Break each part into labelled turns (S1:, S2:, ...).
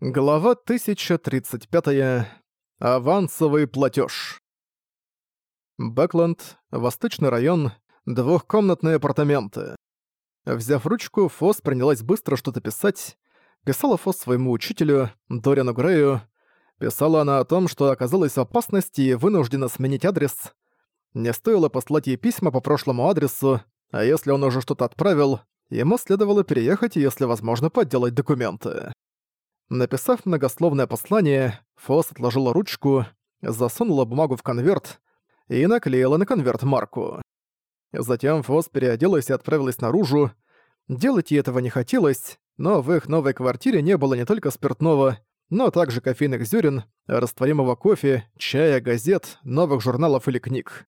S1: Глава 1035. -я. Авансовый платеж. Бэкланд, Восточный район, двухкомнатные апартаменты. Взяв ручку, Фос принялась быстро что-то писать. Писала Фос своему учителю, Дориану Грею. Писала она о том, что оказалась в опасности и вынуждена сменить адрес. Не стоило послать ей письма по прошлому адресу, а если он уже что-то отправил, ему следовало переехать и, если возможно, подделать документы. Написав многословное послание, Фос отложила ручку, засунула бумагу в конверт и наклеила на конверт марку. Затем Фос переоделась и отправилась наружу. Делать ей этого не хотелось, но в их новой квартире не было не только спиртного, но также кофейных зерен, растворимого кофе, чая, газет, новых журналов или книг.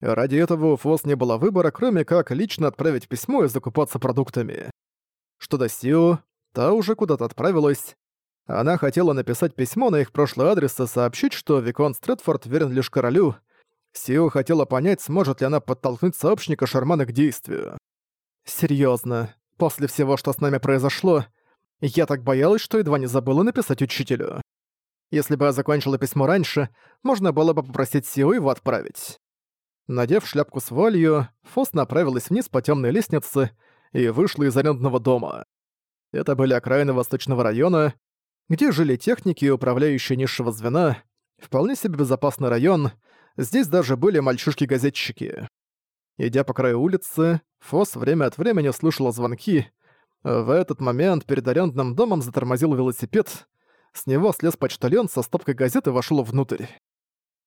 S1: Ради этого у Фос не было выбора, кроме как лично отправить письмо и закупаться продуктами. Что до Сио, та уже куда-то отправилась, она хотела написать письмо на их прошлый адрес и сообщить, что Викон Стрэдфорд верен лишь королю. Сио хотела понять, сможет ли она подтолкнуть сообщника Шармана к действию. Серьезно, после всего, что с нами произошло, я так боялась, что едва не забыла написать учителю. Если бы я закончила письмо раньше, можно было бы попросить Сио его отправить. Надев шляпку с вуалью, Фос направилась вниз по темной лестнице и вышла из арендного дома. Это были окраины восточного района, где жили техники и управляющие низшего звена, вполне себе безопасный район, здесь даже были мальчишки-газетчики. Идя по краю улицы, Фос время от времени слышала звонки. В этот момент перед арендным домом затормозил велосипед. С него слез почтальон со стопкой газет и вошел внутрь.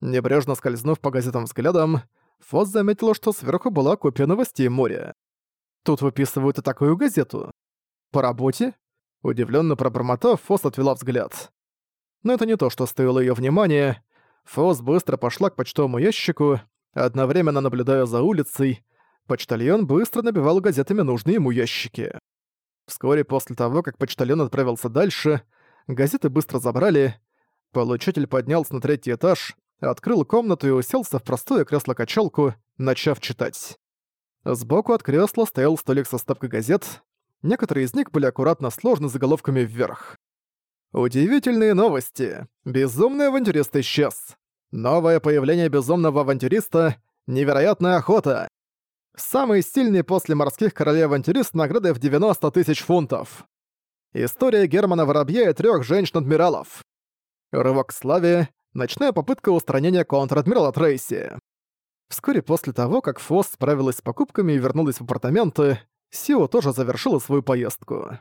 S1: Небрежно скользнув по газетам взглядом, Фос заметила, что сверху была копия новостей моря. Тут выписывают и такую газету. По работе? Удивленно пробормотав, Фос отвела взгляд. Но это не то, что стоило ее внимания. Фос быстро пошла к почтовому ящику, одновременно наблюдая за улицей. Почтальон быстро набивал газетами нужные ему ящики. Вскоре после того, как почтальон отправился дальше, газеты быстро забрали. Получатель поднялся на третий этаж, открыл комнату и уселся в простое кресло-качалку, начав читать. Сбоку от кресла стоял столик со стопкой газет. Некоторые из них были аккуратно сложены заголовками вверх. Удивительные новости. Безумный авантюрист исчез. Новое появление безумного авантюриста — невероятная охота. Самый сильный после морских королей авантюрист награды в 90 тысяч фунтов. История Германа Воробья и трех женщин-адмиралов. Рывок к славе — ночная попытка устранения контр-адмирала Трейси. Вскоре после того, как Фосс справилась с покупками и вернулась в апартаменты, Сио тоже завершила свою поездку.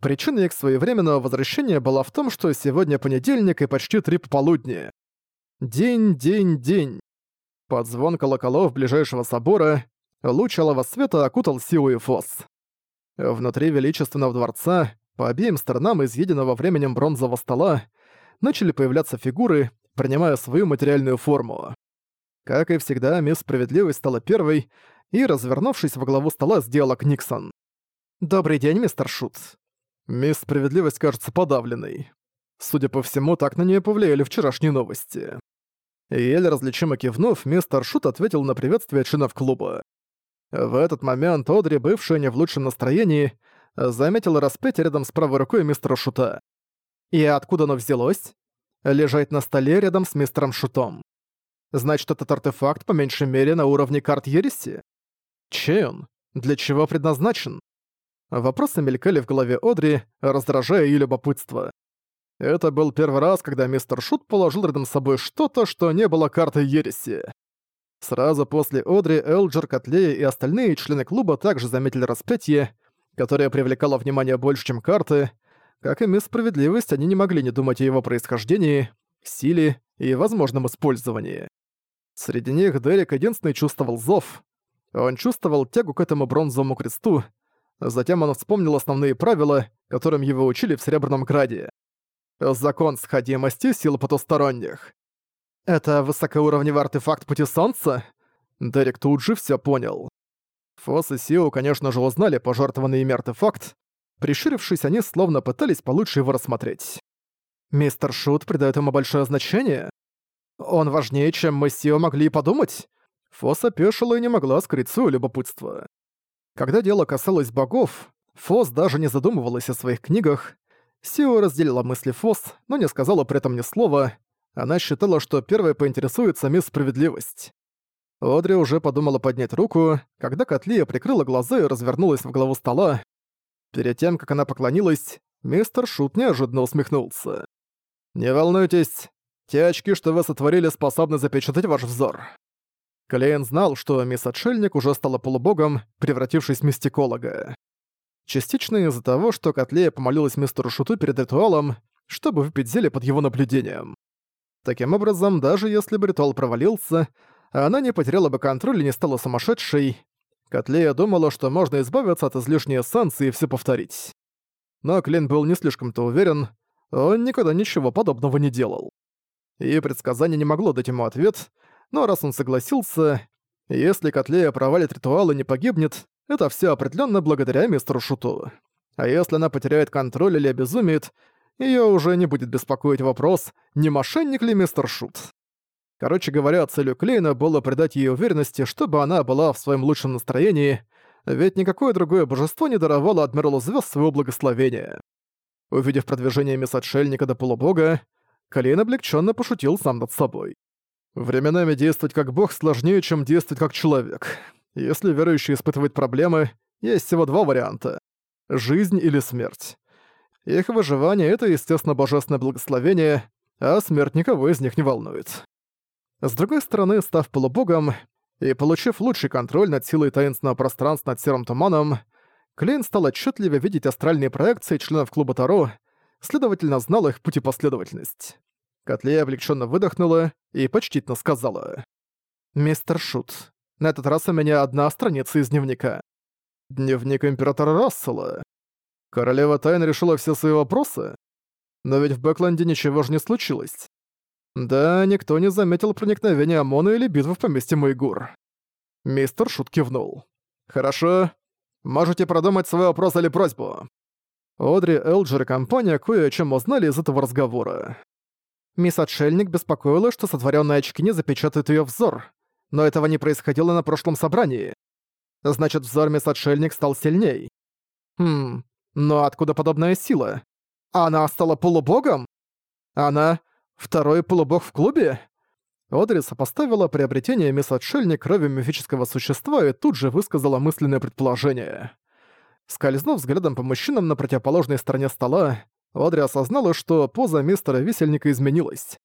S1: Причина их своевременного возвращения была в том, что сегодня понедельник и почти три пополудни. День, день, день. Под звон колоколов ближайшего собора луч алого света окутал Сиу и Фос. Внутри величественного дворца, по обеим сторонам изъеденного временем бронзового стола, начали появляться фигуры, принимая свою материальную форму. Как и всегда, мисс Справедливость стала первой, и, развернувшись во главу стола, сделала к Никсон. «Добрый день, мистер Шутц». Мисс Справедливость кажется подавленной. Судя по всему, так на нее повлияли вчерашние новости. Еле различимо кивнув, мистер Шут ответил на приветствие членов клуба. В этот момент Одри, бывшая не в лучшем настроении, заметила распять рядом с правой рукой мистера Шута. И откуда оно взялось? Лежать на столе рядом с мистером Шутом. Значит, этот артефакт по меньшей мере на уровне карт Ереси? Чей он? Для чего предназначен? Вопросы мелькали в голове Одри, раздражая ее любопытство. Это был первый раз, когда мистер Шут положил рядом с собой что-то, что не было карты ереси. Сразу после Одри, Элджер, Котлея и остальные члены клуба также заметили распятие, которое привлекало внимание больше, чем карты. Как и мисс Справедливость, они не могли не думать о его происхождении, силе и возможном использовании. Среди них Дерек единственный чувствовал зов, он чувствовал тягу к этому бронзовому кресту, а затем он вспомнил основные правила, которым его учили в Серебряном Граде. Закон сходимости сил потусторонних. Это высокоуровневый артефакт Пути Солнца? Дерек тут же всё понял. Фос и Сио, конечно же, узнали пожертвованный ими артефакт. Прищурившись, они словно пытались получше его рассмотреть. «Мистер Шут придает ему большое значение. Он важнее, чем мы с Сио могли и подумать. Фос опешила и не могла скрыть своё любопытство. Когда дело касалось богов, Фос даже не задумывалась о своих книгах. Сио разделила мысли Фос, но не сказала при этом ни слова. Она считала, что первой поинтересуется мисс Справедливость. Одри уже подумала поднять руку, когда Котлия прикрыла глаза и развернулась в главу стола. Перед тем, как она поклонилась, мистер Шут неожиданно усмехнулся. «Не волнуйтесь, те очки, что вы сотворили, способны запечатать ваш взор. Калейн знал, что мисс Отшельник уже стала полубогом, превратившись в мистиколога. Частично из-за того, что Котлея помолилась мистеру Шуту перед ритуалом, чтобы выпить зелье под его наблюдением. Таким образом, даже если бы ритуал провалился, она не потеряла бы контроль и не стала сумасшедшей, Котлея думала, что можно избавиться от излишней эссенции и все повторить. Но Клин был не слишком-то уверен, он никогда ничего подобного не делал. И предсказание не могло дать ему ответ, но раз он согласился, если Котлея провалит ритуал и не погибнет, это все определенно благодаря мистеру Шуту. А если она потеряет контроль или обезумеет, ее уже не будет беспокоить вопрос, не мошенник ли мистер Шут. Короче говоря, целью Клейна было придать ей уверенности, чтобы она была в своем лучшем настроении, ведь никакое другое божество не даровало Адмиралу Звезд своего благословения. Увидев продвижение мисс Отшельника до полубога, Клейн облегченно пошутил сам над собой. Временами действовать как бог сложнее, чем действовать как человек. Если верующий испытывает проблемы, есть всего два варианта – жизнь или смерть. Их выживание – это, естественно, божественное благословение, а смерть никого из них не волнует. С другой стороны, став полубогом и получив лучший контроль над силой таинственного пространства над серым туманом, Клейн стал отчетливее видеть астральные проекции членов клуба Таро, следовательно, знал их пути последовательность. Котлея облегченно выдохнула и почтительно сказала. «Мистер Шут, на этот раз у меня одна страница из дневника». «Дневник Императора Рассела». Королева Тайн решила все свои вопросы? Но ведь в Бэкленде ничего же не случилось. Да, никто не заметил проникновения ОМОНа или битвы в поместье Майгур. Мистер Шут кивнул. «Хорошо. Можете продумать свой вопрос или просьбу». Одри, Элджер и компания кое о чем узнали из этого разговора. Мисс Отшельник беспокоилась, что сотворенные очки не запечатают ее взор, но этого не происходило на прошлом собрании. Значит, взор Мисс Отшельник стал сильней. Хм, но откуда подобная сила? Она стала полубогом? Она — второй полубог в клубе? Одриса поставила приобретение Мисс Отшельник крови мифического существа и тут же высказала мысленное предположение. Скользнув взглядом по мужчинам на противоположной стороне стола, Одри осознала, что поза мистера Висельника изменилась.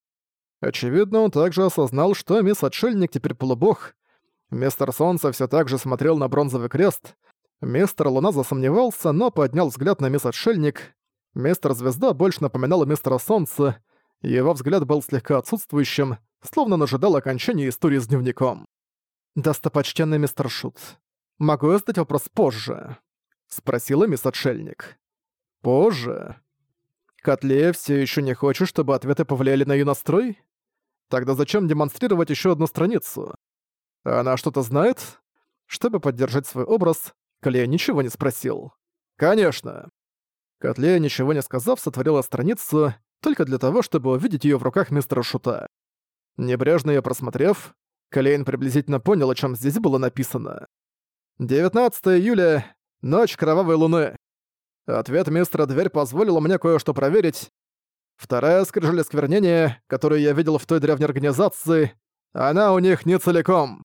S1: Очевидно, он также осознал, что мисс Отшельник теперь полубог. Мистер Солнце все так же смотрел на бронзовый крест. Мистер Луна засомневался, но поднял взгляд на мисс Отшельник. Мистер Звезда больше напоминал мистера Солнца, его взгляд был слегка отсутствующим, словно он ожидал окончания истории с дневником. «Достопочтенный мистер Шут, могу я задать вопрос позже?» — спросила мисс Отшельник. «Позже?» Котлея все еще не хочешь, чтобы ответы повлияли на ее настрой? Тогда зачем демонстрировать еще одну страницу? Она что-то знает? Чтобы поддержать свой образ, Котлея ничего не спросил. Конечно. Котлея, ничего не сказав, сотворила страницу только для того, чтобы увидеть ее в руках мистера Шута. Небрежно ее просмотрев, Клейн приблизительно понял, о чем здесь было написано. 19 июля. Ночь кровавой луны. Ответ мистера Дверь позволила мне кое-что проверить. Вторая скрижаль осквернения, которую я видел в той древней организации, она у них не целиком.